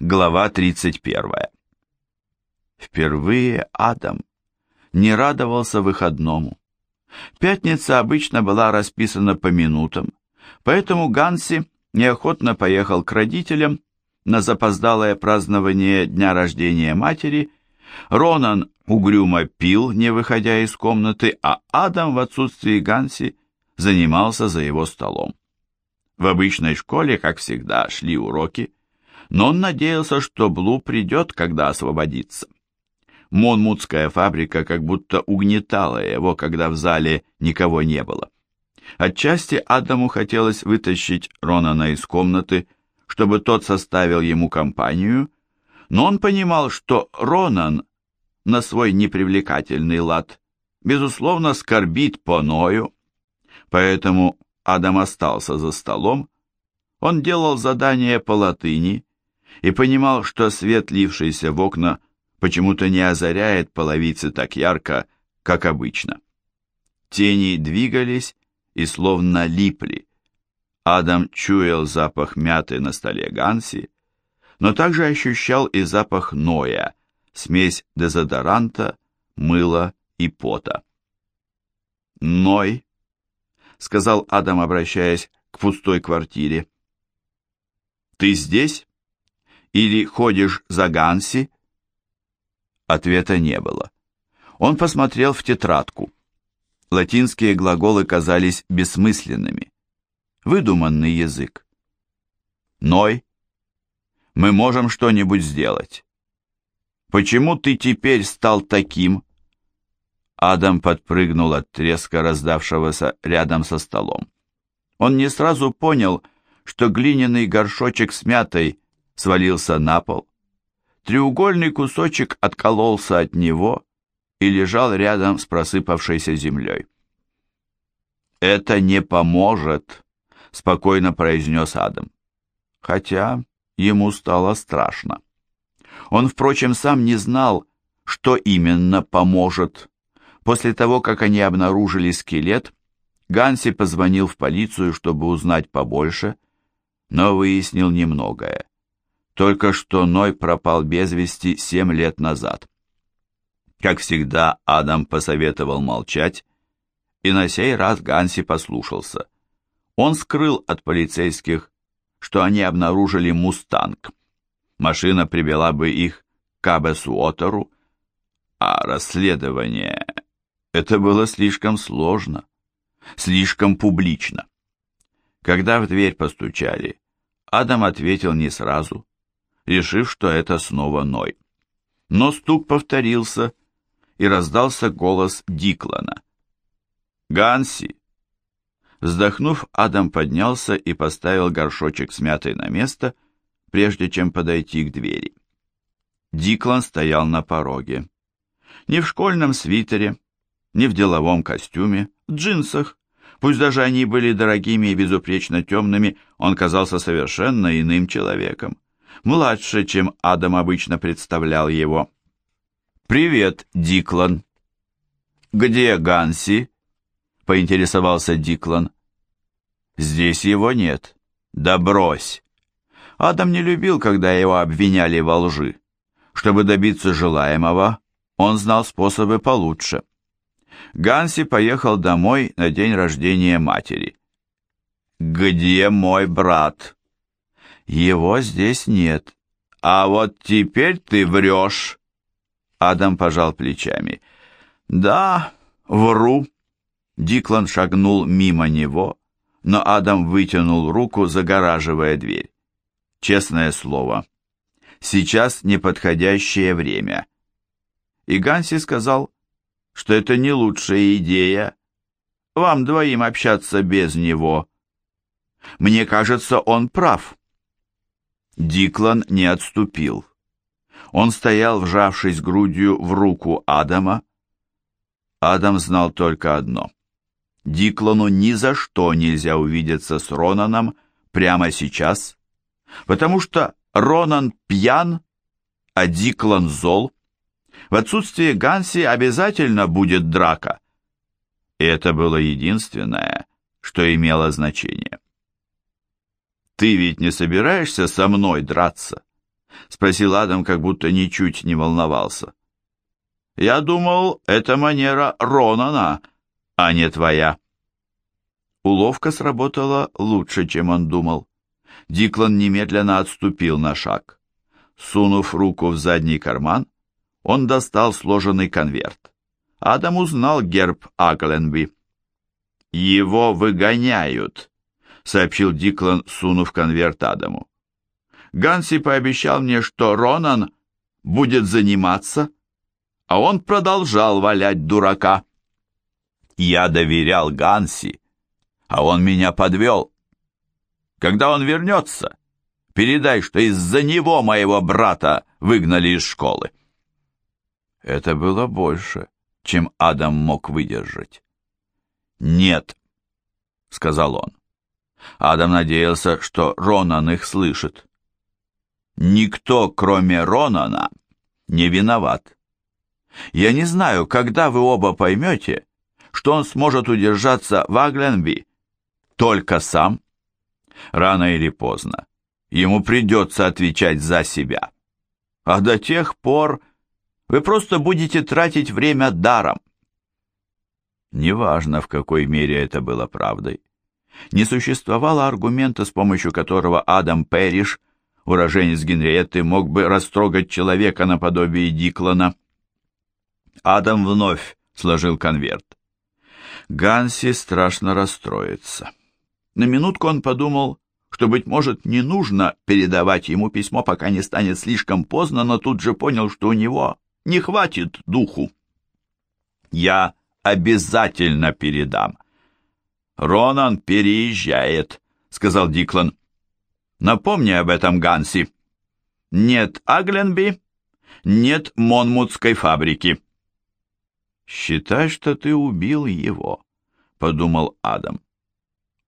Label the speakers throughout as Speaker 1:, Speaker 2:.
Speaker 1: Глава 31. Впервые Адам не радовался выходному. Пятница обычно была расписана по минутам, поэтому Ганси неохотно поехал к родителям на запоздалое празднование дня рождения матери, Ронан угрюмо пил, не выходя из комнаты, а Адам в отсутствии Ганси занимался за его столом. В обычной школе, как всегда, шли уроки, но он надеялся, что Блу придет, когда освободится. Монмутская фабрика как будто угнетала его, когда в зале никого не было. Отчасти Адаму хотелось вытащить Ронана из комнаты, чтобы тот составил ему компанию, но он понимал, что Ронан на свой непривлекательный лад безусловно скорбит по Ною, поэтому Адам остался за столом, он делал задания по латыни и понимал, что свет, лившийся в окна, почему-то не озаряет половицы так ярко, как обычно. Тени двигались и словно липли. Адам чуял запах мяты на столе Ганси, но также ощущал и запах Ноя, смесь дезодоранта, мыла и пота. «Ной», — сказал Адам, обращаясь к пустой квартире. «Ты здесь? Или ходишь за Ганси?» Ответа не было. Он посмотрел в тетрадку. Латинские глаголы казались бессмысленными. Выдуманный язык. «Ной, мы можем что-нибудь сделать. Почему ты теперь стал таким?» Адам подпрыгнул от треска, раздавшегося рядом со столом. Он не сразу понял, что глиняный горшочек с мятой свалился на пол. Треугольный кусочек откололся от него и лежал рядом с просыпавшейся землей. «Это не поможет», — спокойно произнес Адам. Хотя ему стало страшно. Он, впрочем, сам не знал, что именно поможет. После того, как они обнаружили скелет, Ганси позвонил в полицию, чтобы узнать побольше, но выяснил немногое. Только что Ной пропал без вести семь лет назад. Как всегда, Адам посоветовал молчать, и на сей раз Ганси послушался. Он скрыл от полицейских, что они обнаружили «Мустанг». Машина привела бы их к Абесуотеру, а расследование это было слишком сложно, слишком публично. Когда в дверь постучали, Адам ответил не сразу, решив, что это снова Ной. Но стук повторился, и раздался голос Диклана. «Ганси!» Вздохнув, Адам поднялся и поставил горшочек с мятой на место, прежде чем подойти к двери. Диклан стоял на пороге. Не в школьном свитере, не в деловом костюме, в джинсах. Пусть даже они были дорогими и безупречно темными, он казался совершенно иным человеком. Младше, чем Адам обычно представлял его. «Привет, Диклан». «Где Ганси?» — поинтересовался Диклан. «Здесь его нет». «Да брось!» Адам не любил, когда его обвиняли во лжи. Чтобы добиться желаемого, он знал способы получше. Ганси поехал домой на день рождения матери. «Где мой брат?» «Его здесь нет. А вот теперь ты врешь!» Адам пожал плечами. «Да, вру». Диклан шагнул мимо него, но Адам вытянул руку, загораживая дверь. «Честное слово, сейчас неподходящее время». И Ганси сказал, что это не лучшая идея. Вам двоим общаться без него. Мне кажется, он прав. Диклан не отступил. Он стоял, вжавшись грудью в руку Адама. Адам знал только одно. Диклану ни за что нельзя увидеться с Ронаном прямо сейчас, потому что Ронан пьян, а Диклан зол. В отсутствие Ганси обязательно будет драка. И это было единственное, что имело значение. «Ты ведь не собираешься со мной драться?» — спросил Адам, как будто ничуть не волновался. «Я думал, это манера Ронана, а не твоя». Уловка сработала лучше, чем он думал. Диклан немедленно отступил на шаг. Сунув руку в задний карман, он достал сложенный конверт. Адам узнал герб Акленби. «Его выгоняют», — сообщил Диклан, сунув конверт Адаму. «Ганси пообещал мне, что Ронан будет заниматься, а он продолжал валять дурака. Я доверял Ганси, а он меня подвел. Когда он вернется, передай, что из-за него моего брата выгнали из школы». Это было больше, чем Адам мог выдержать. «Нет», — сказал он. Адам надеялся, что Ронан их слышит. «Никто, кроме Ронана, не виноват. Я не знаю, когда вы оба поймете, что он сможет удержаться в Агленби только сам. Рано или поздно ему придется отвечать за себя. А до тех пор вы просто будете тратить время даром. Неважно, в какой мере это было правдой. Не существовало аргумента, с помощью которого Адам Перриш, уроженец Генриетты, мог бы растрогать человека наподобие Диклана. Адам вновь сложил конверт. Ганси страшно расстроится. На минутку он подумал, что, быть может, не нужно передавать ему письмо, пока не станет слишком поздно, но тут же понял, что у него не хватит духу. «Я обязательно передам. Ронан переезжает, сказал Диклан. Напомни об этом Ганси. Нет Агленби, нет Монмутской фабрики. Считай, что ты убил его, подумал Адам.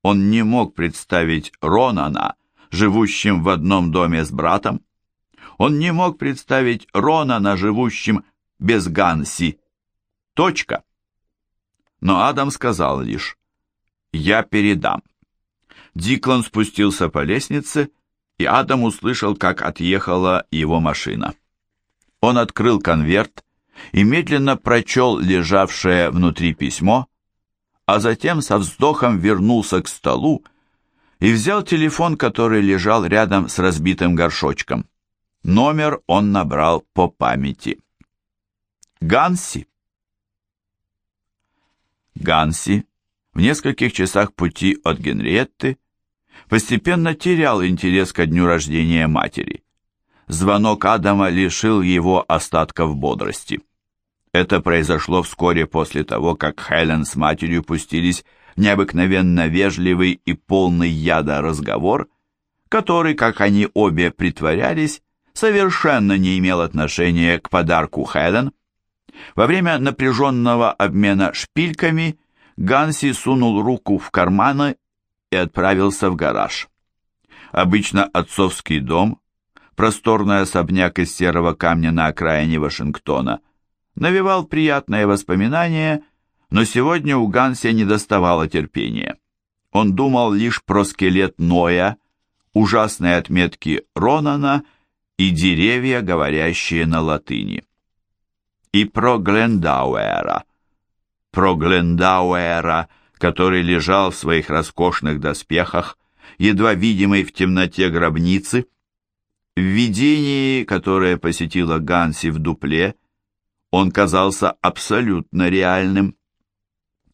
Speaker 1: Он не мог представить Ронана, живущим в одном доме с братом. Он не мог представить Ронана, живущим без Ганси. Точка но Адам сказал лишь «Я передам». Диклан спустился по лестнице, и Адам услышал, как отъехала его машина. Он открыл конверт и медленно прочел лежавшее внутри письмо, а затем со вздохом вернулся к столу и взял телефон, который лежал рядом с разбитым горшочком. Номер он набрал по памяти. «Ганси», Ганси, в нескольких часах пути от Генриетты, постепенно терял интерес ко дню рождения матери. Звонок Адама лишил его остатков бодрости. Это произошло вскоре после того, как Хелен с матерью пустились в необыкновенно вежливый и полный яда разговор, который, как они обе притворялись, совершенно не имел отношения к подарку Хелен – во время напряженного обмена шпильками Ганси сунул руку в карманы и отправился в гараж. Обычно отцовский дом, просторный особняк из серого камня на окраине Вашингтона, навевал приятные воспоминания, но сегодня у Ганси не доставало терпения. Он думал лишь про скелет Ноя, ужасные отметки Ронана и деревья, говорящие на латыни и про Глендауэра. Про Глендауэра, который лежал в своих роскошных доспехах, едва видимый в темноте гробницы. В видении, которое посетило Ганси в дупле, он казался абсолютно реальным.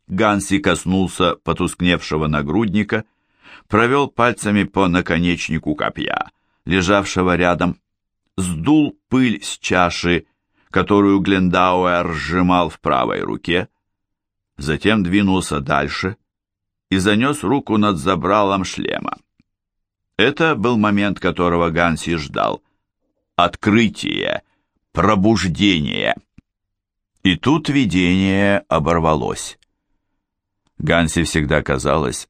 Speaker 1: Ганси коснулся потускневшего нагрудника, провел пальцами по наконечнику копья, лежавшего рядом, сдул пыль с чаши которую Глендауэр сжимал в правой руке, затем двинулся дальше и занес руку над забралом шлема. Это был момент, которого Ганси ждал. Открытие, пробуждение. И тут видение оборвалось. Ганси всегда казалось,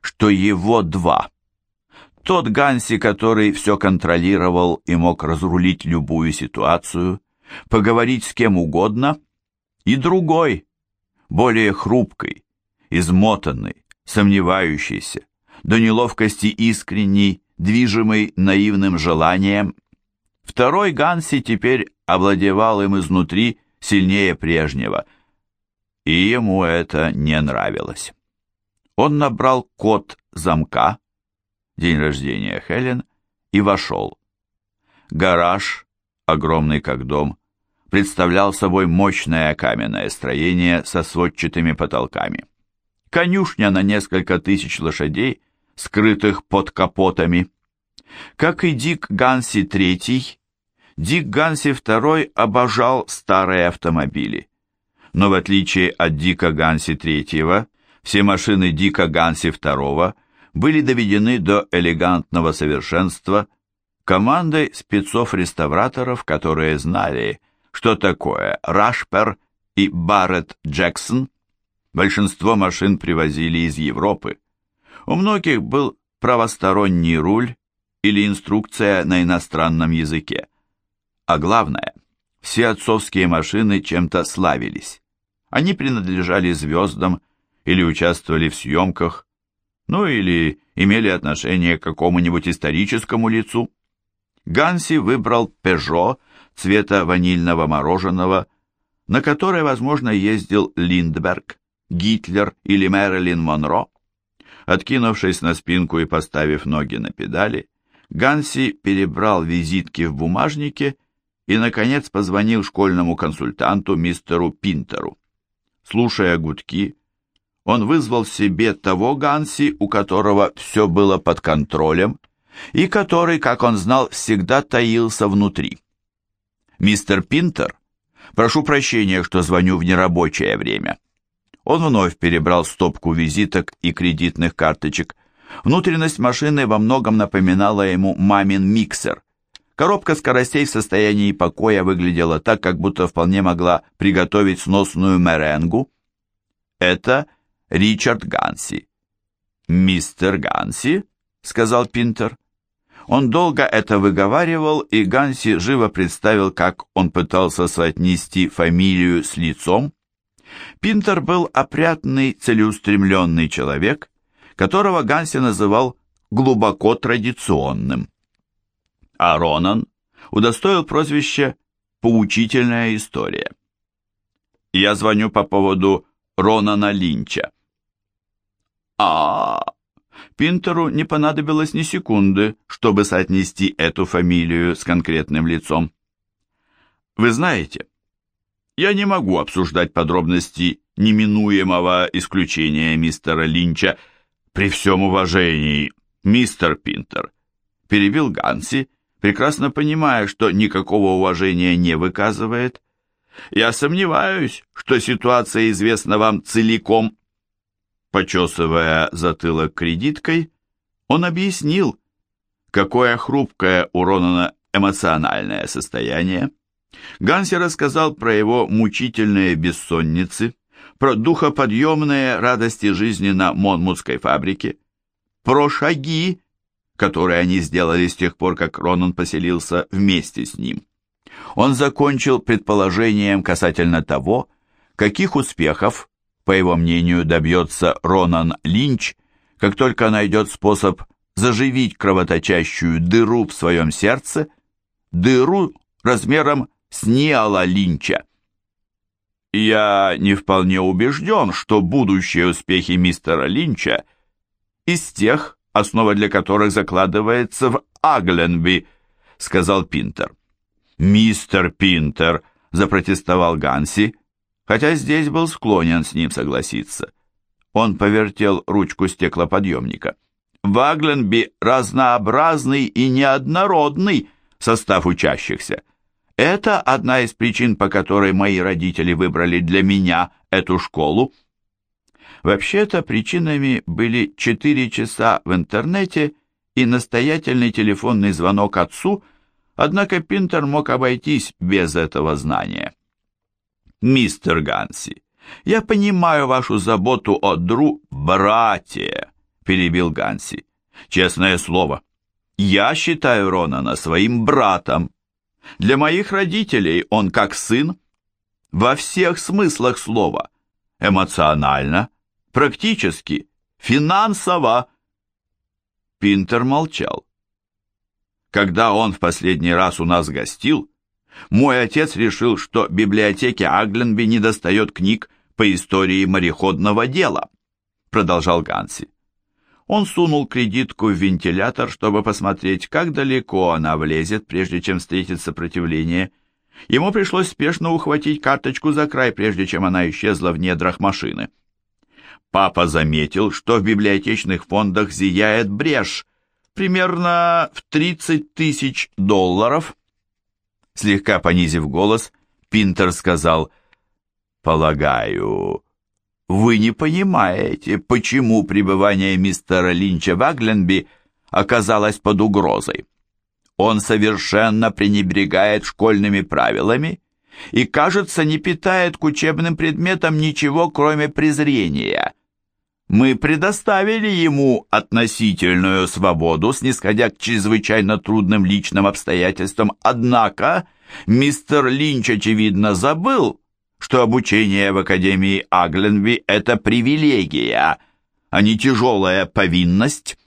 Speaker 1: что его два. Тот Ганси, который все контролировал и мог разрулить любую ситуацию, поговорить с кем угодно, и другой, более хрупкой, измотанный, сомневающийся, до неловкости искренний, движимый наивным желанием. Второй Ганси теперь овладевал им изнутри сильнее прежнего, и ему это не нравилось. Он набрал код замка, день рождения Хелен, и вошел. Гараж, огромный как дом, представлял собой мощное каменное строение со сводчатыми потолками. Конюшня на несколько тысяч лошадей, скрытых под капотами. Как и Дик Ганси III, Дик Ганси II обожал старые автомобили. Но в отличие от Дика Ганси III, все машины Дика Ганси II были доведены до элегантного совершенства командой спецов-реставраторов, которые знали, что такое Рашпер и Барретт Джексон. Большинство машин привозили из Европы. У многих был правосторонний руль или инструкция на иностранном языке. А главное, все отцовские машины чем-то славились. Они принадлежали звездам или участвовали в съемках, ну или имели отношение к какому-нибудь историческому лицу. Ганси выбрал Peugeot цвета ванильного мороженого, на которой, возможно, ездил Линдберг, Гитлер или Мэрилин Монро. Откинувшись на спинку и поставив ноги на педали, Ганси перебрал визитки в бумажнике и, наконец, позвонил школьному консультанту мистеру Пинтеру. Слушая гудки, он вызвал себе того Ганси, у которого все было под контролем, и который, как он знал, всегда таился внутри. «Мистер Пинтер, прошу прощения, что звоню в нерабочее время». Он вновь перебрал стопку визиток и кредитных карточек. Внутренность машины во многом напоминала ему мамин миксер. Коробка скоростей в состоянии покоя выглядела так, как будто вполне могла приготовить сносную меренгу. Это Ричард Ганси. «Мистер Ганси?» — сказал Пинтер. Он долго это выговаривал, и Ганси живо представил, как он пытался соотнести фамилию с лицом. Пинтер был опрятный, целеустремленный человек, которого Ганси называл глубоко традиционным. А Ронан удостоил прозвище «Поучительная история». Я звоню по поводу Ронана Линча. а, -а, -а Пинтеру не понадобилось ни секунды, чтобы соотнести эту фамилию с конкретным лицом. Вы знаете, я не могу обсуждать подробности неминуемого исключения мистера Линча при всем уважении, мистер Пинтер, перебил Ганси, прекрасно понимая, что никакого уважения не выказывает. Я сомневаюсь, что ситуация известна вам целиком. Почесывая затылок кредиткой, он объяснил, какое хрупкое у Ронана эмоциональное состояние. Ганси рассказал про его мучительные бессонницы, про духоподъемные радости жизни на Монмутской фабрике, про шаги, которые они сделали с тех пор, как Ронан поселился вместе с ним. Он закончил предположением касательно того, каких успехов по его мнению, добьется Ронан Линч, как только найдет способ заживить кровоточащую дыру в своем сердце, дыру размером с Ниала Линча. Я не вполне убежден, что будущие успехи мистера Линча из тех, основа для которых закладывается в Агленби, сказал Пинтер. Мистер Пинтер, запротестовал Ганси, хотя здесь был склонен с ним согласиться. Он повертел ручку стеклоподъемника. В разнообразный и неоднородный состав учащихся. Это одна из причин, по которой мои родители выбрали для меня эту школу. Вообще-то причинами были четыре часа в интернете и настоятельный телефонный звонок отцу, однако Пинтер мог обойтись без этого знания мистер Ганси. Я понимаю вашу заботу о дру... братья, перебил Ганси. Честное слово, я считаю Ронана своим братом. Для моих родителей он как сын, во всех смыслах слова. Эмоционально, практически, финансово. Пинтер молчал. когда он в последний раз у нас гостил, мой отец решил, что библиотеке Агленби недостает книг по истории мореходного дела, продолжал Ганси. Он сунул кредитку в вентилятор, чтобы посмотреть, как далеко она влезет, прежде чем встретит сопротивление. Ему пришлось спешно ухватить карточку за край, прежде чем она исчезла в недрах машины. Папа заметил, что в библиотечных фондах зияет брешь, примерно в 30 тысяч долларов. Слегка понизив голос, Пинтер сказал, «Полагаю, вы не понимаете, почему пребывание мистера Линча в Агленби оказалось под угрозой. Он совершенно пренебрегает школьными правилами и, кажется, не питает к учебным предметам ничего, кроме презрения. Мы предоставили ему относительную свободу, снисходя к чрезвычайно трудным личным обстоятельствам, однако мистер Линч, очевидно, забыл, что обучение в Академии Агленби – это привилегия, а не тяжелая повинность.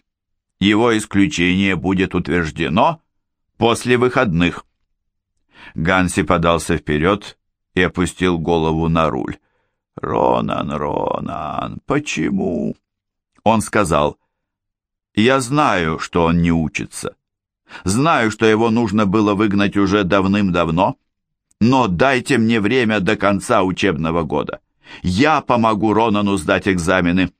Speaker 1: Его исключение будет утверждено после выходных. Ганси подался вперед и опустил голову на руль. «Ронан, Ронан, почему?» Он сказал, «Я знаю, что он не учится. Знаю, что его нужно было выгнать уже давным-давно, но дайте мне время до конца учебного года. Я помогу Ронану сдать экзамены.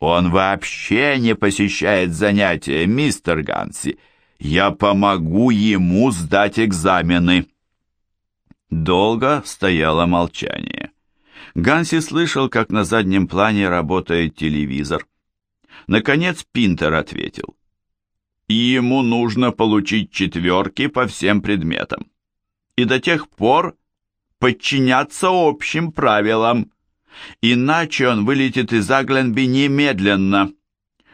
Speaker 1: Он вообще не посещает занятия, мистер Ганси. Я помогу ему сдать экзамены. Долго стояло молчание. Ганси слышал, как на заднем плане работает телевизор. Наконец Пинтер ответил. Ему нужно получить четверки по всем предметам и до тех пор подчиняться общим правилам, иначе он вылетит из Агленби немедленно.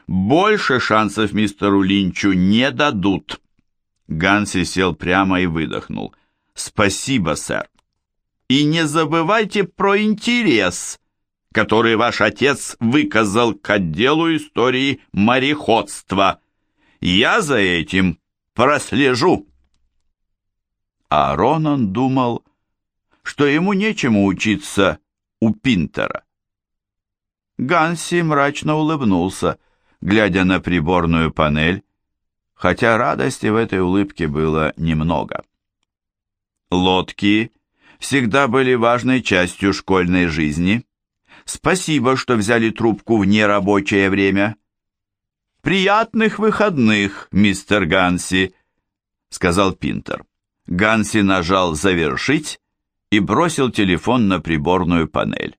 Speaker 1: Больше шансов мистеру Линчу не дадут. Ганси сел прямо и выдохнул. «Спасибо, сэр. И не забывайте про интерес, который ваш отец выказал к отделу истории мореходства. Я за этим прослежу» а Ронан думал, что ему нечему учиться у Пинтера. Ганси мрачно улыбнулся, глядя на приборную панель, хотя радости в этой улыбке было немного. Лодки всегда были важной частью школьной жизни. Спасибо, что взяли трубку в нерабочее время. «Приятных выходных, мистер Ганси», — сказал Пинтер. Ганси нажал «Завершить» и бросил телефон на приборную панель.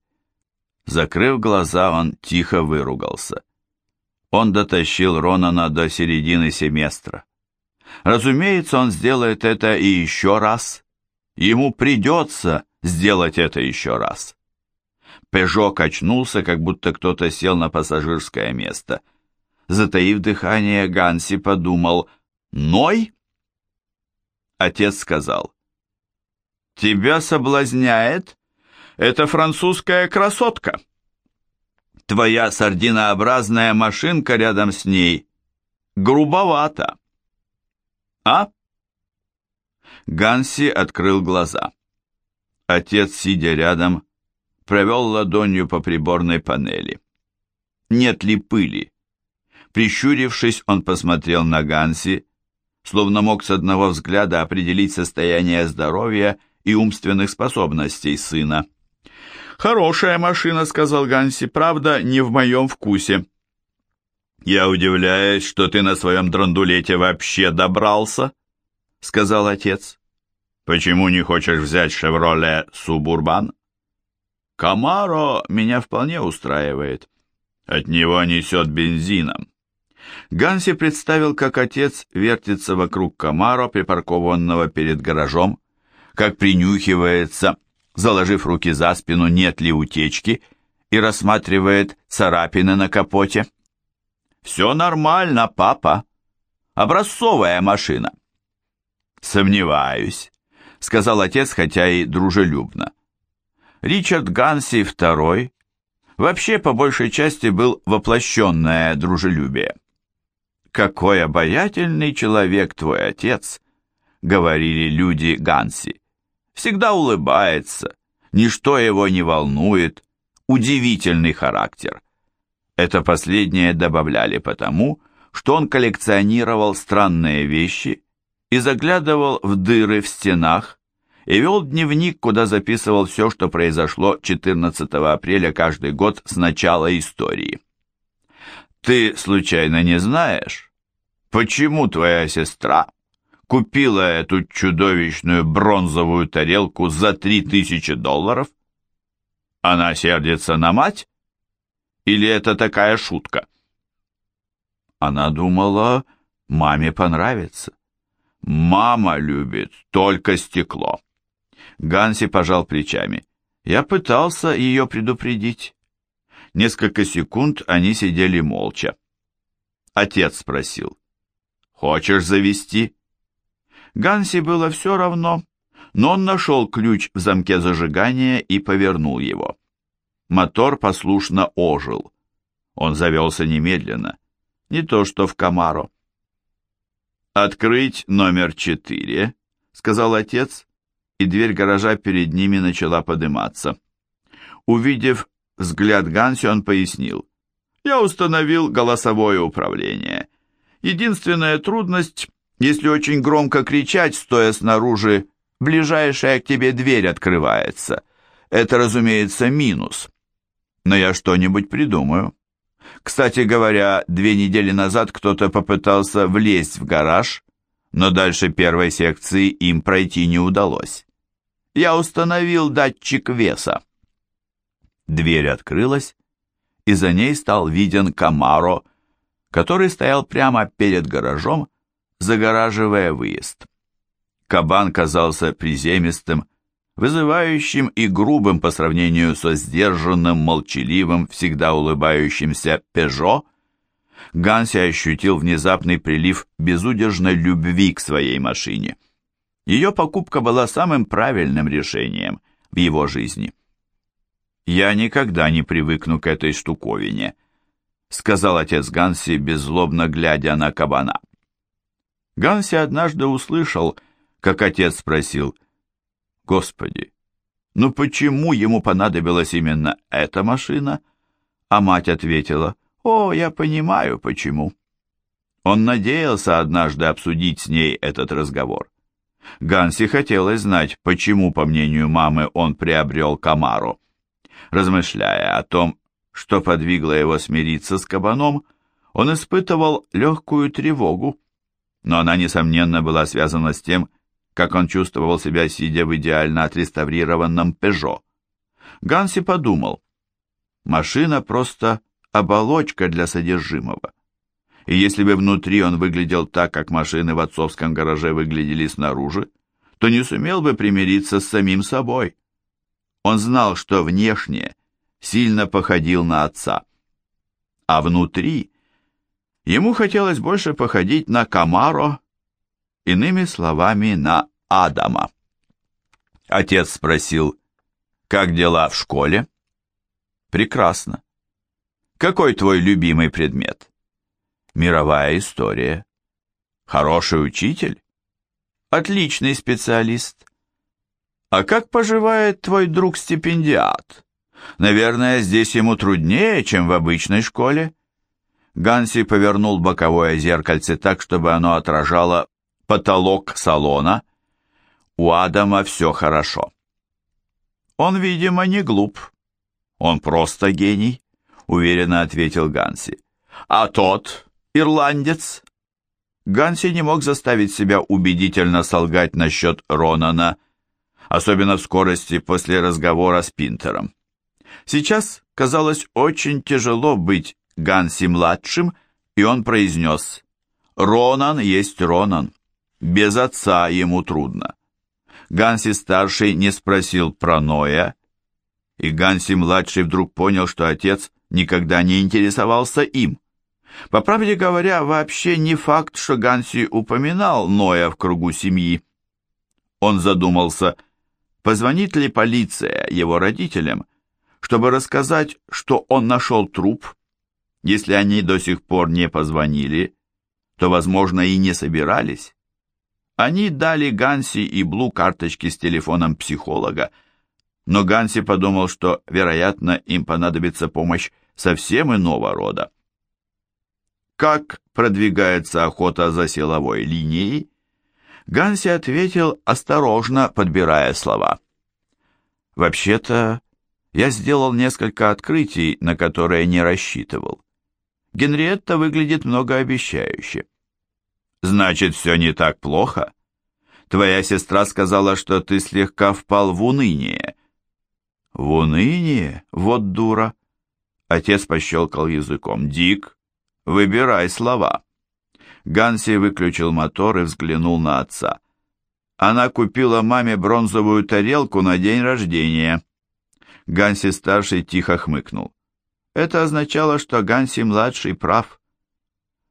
Speaker 1: Закрыв глаза, он тихо выругался. Он дотащил Ронана до середины семестра. Разумеется, он сделает это и еще раз. Ему придется сделать это еще раз. Пежо качнулся, как будто кто-то сел на пассажирское место. Затаив дыхание, Ганси подумал «Ной?» Отец сказал, «Тебя соблазняет эта французская красотка. Твоя сардинообразная машинка рядом с ней грубовата. А?» Ганси открыл глаза. Отец, сидя рядом, провел ладонью по приборной панели. Нет ли пыли? Прищурившись, он посмотрел на Ганси, словно мог с одного взгляда определить состояние здоровья и умственных способностей сына. «Хорошая машина», — сказал Ганси, — «правда, не в моем вкусе». «Я удивляюсь, что ты на своем драндулете вообще добрался», — сказал отец. «Почему не хочешь взять «Шевроле Субурбан»?» «Камаро меня вполне устраивает. От него несет бензином. Ганси представил, как отец вертится вокруг Камаро, припаркованного перед гаражом, как принюхивается, заложив руки за спину, нет ли утечки, и рассматривает царапины на капоте. «Все нормально, папа. Образцовая машина». «Сомневаюсь», — сказал отец, хотя и дружелюбно. Ричард Ганси II вообще по большей части был воплощенное дружелюбие. «Какой обаятельный человек твой отец!» — говорили люди Ганси. «Всегда улыбается, ничто его не волнует, удивительный характер». Это последнее добавляли потому, что он коллекционировал странные вещи и заглядывал в дыры в стенах и вел дневник, куда записывал все, что произошло 14 апреля каждый год с начала истории. «Ты, случайно, не знаешь, почему твоя сестра купила эту чудовищную бронзовую тарелку за 3000 долларов? Она сердится на мать? Или это такая шутка?» Она думала, маме понравится. Мама любит только стекло. Ганси пожал плечами. Я пытался ее предупредить. Несколько секунд они сидели молча. Отец спросил. «Хочешь завести?» Ганси было все равно, но он нашел ключ в замке зажигания и повернул его. Мотор послушно ожил. Он завелся немедленно. Не то что в Камаро. «Открыть номер четыре», — сказал отец, и дверь гаража перед ними начала подниматься. Увидев взгляд Ганси, он пояснил. «Я установил голосовое управление. Единственная трудность, если очень громко кричать, стоя снаружи, ближайшая к тебе дверь открывается. Это, разумеется, минус. Но я что-нибудь придумаю». Кстати говоря, две недели назад кто-то попытался влезть в гараж, но дальше первой секции им пройти не удалось. Я установил датчик веса. Дверь открылась, и за ней стал виден Камаро, который стоял прямо перед гаражом, загораживая выезд. Кабан казался приземистым, вызывающим и грубым по сравнению со сдержанным, молчаливым, всегда улыбающимся «Пежо», Ганси ощутил внезапный прилив безудержной любви к своей машине. Ее покупка была самым правильным решением в его жизни. «Я никогда не привыкну к этой штуковине», — сказал отец Ганси, беззлобно глядя на кабана. Ганси однажды услышал, как отец спросил — Господи, ну почему ему понадобилась именно эта машина? А мать ответила, о, я понимаю, почему. Он надеялся однажды обсудить с ней этот разговор. Ганси хотелось знать, почему, по мнению мамы, он приобрел Камару. Размышляя о том, что подвигло его смириться с кабаном, он испытывал легкую тревогу, но она, несомненно, была связана с тем, как он чувствовал себя, сидя в идеально отреставрированном «Пежо». Ганси подумал, машина просто оболочка для содержимого. И если бы внутри он выглядел так, как машины в отцовском гараже выглядели снаружи, то не сумел бы примириться с самим собой. Он знал, что внешне сильно походил на отца. А внутри ему хотелось больше походить на Камаро иными словами, на Адама. Отец спросил, как дела в школе? Прекрасно. Какой твой любимый предмет? Мировая история. Хороший учитель? Отличный специалист. А как поживает твой друг-стипендиат? Наверное, здесь ему труднее, чем в обычной школе. Ганси повернул боковое зеркальце так, чтобы оно отражало потолок салона. У Адама все хорошо. Он, видимо, не глуп. Он просто гений, уверенно ответил Ганси. А тот, ирландец? Ганси не мог заставить себя убедительно солгать насчет Ронана, особенно в скорости после разговора с Пинтером. Сейчас казалось очень тяжело быть Ганси-младшим, и он произнес «Ронан есть Ронан». Без отца ему трудно. Ганси-старший не спросил про Ноя, и Ганси-младший вдруг понял, что отец никогда не интересовался им. По правде говоря, вообще не факт, что Ганси упоминал Ноя в кругу семьи. Он задумался, позвонит ли полиция его родителям, чтобы рассказать, что он нашел труп. Если они до сих пор не позвонили, то, возможно, и не собирались. Они дали Ганси и Блу карточки с телефоном психолога, но Ганси подумал, что, вероятно, им понадобится помощь совсем иного рода. Как продвигается охота за силовой линией? Ганси ответил, осторожно подбирая слова. «Вообще-то, я сделал несколько открытий, на которые не рассчитывал. Генриетта выглядит многообещающе. Значит, все не так плохо? Твоя сестра сказала, что ты слегка впал в уныние. В уныние? Вот дура. Отец пощелкал языком. Дик, выбирай слова. Ганси выключил мотор и взглянул на отца. Она купила маме бронзовую тарелку на день рождения. Ганси-старший тихо хмыкнул. Это означало, что Ганси-младший прав.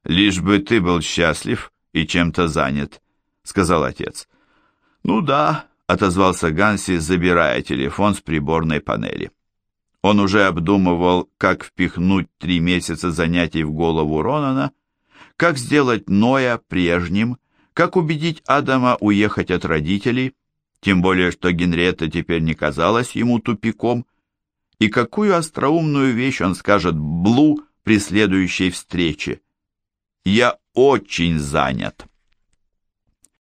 Speaker 1: «Лишь бы ты был счастлив и чем-то занят», — сказал отец. «Ну да», — отозвался Ганси, забирая телефон с приборной панели. Он уже обдумывал, как впихнуть три месяца занятий в голову Ронана, как сделать Ноя прежним, как убедить Адама уехать от родителей, тем более что Генриетта теперь не казалась ему тупиком, и какую остроумную вещь он скажет Блу при следующей встрече. «Я очень занят».